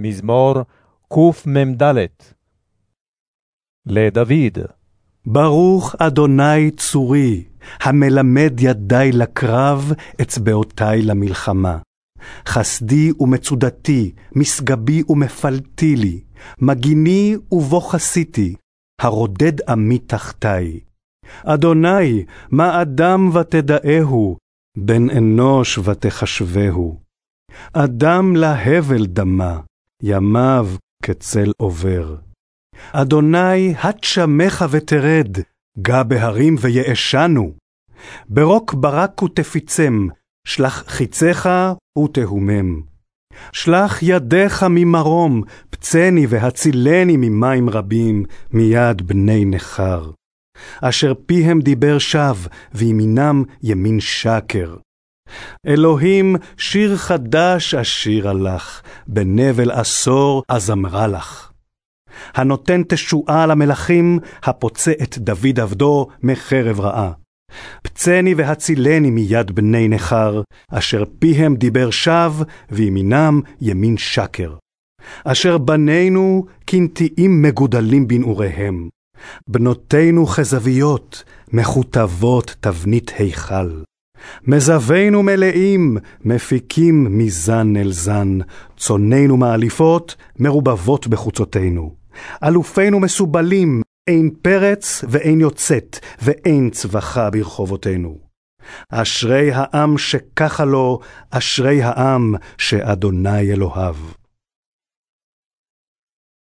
מזמור קמ"ד. לדוד. ברוך אדוני צורי, המלמד ידי לקרב, אצבעותי למלחמה. חסדי ומצודתי, משגבי ומפלתי לי, מגיני ובו חסיתי, הרודד עמי תחתי. אדוני, מה אדם ותדאהו, בן אנוש ותחשבהו. אדם להבל דמה, ימיו כצל עובר. אדוני, הט שמך ותרד, גע בהרים ויאשנו. ברוק ברק ותפיצם, שלח חיציך ותהומם. שלח ידיך ממרום, פצני והצילני ממים רבים, מיד בני נכר. אשר פיהם דיבר שווא, וימינם ימין שקר. אלוהים, שיר חדש אשירה לך, בנבל עשור אזמרה לך. הנותן תשועה למלכים, הפוצע את דוד עבדו מחרב רעה. פצני והצילני מיד בני נכר, אשר פיהם דיבר שווא, וימינם ימין שקר. אשר בנינו כנטיעים מגודלים בנעוריהם. בנותינו כזוויות, מכותבות תבנית היכל. מזווינו מלאים, מפיקים מזן אל זן, צוננו מאליפות, מרובבות בחוצותינו. אלופינו מסובלים, אין פרץ ואין יוצאת, ואין צווחה ברחובותינו. אשרי העם שככה לו, אשרי העם שאדוני אלוהיו.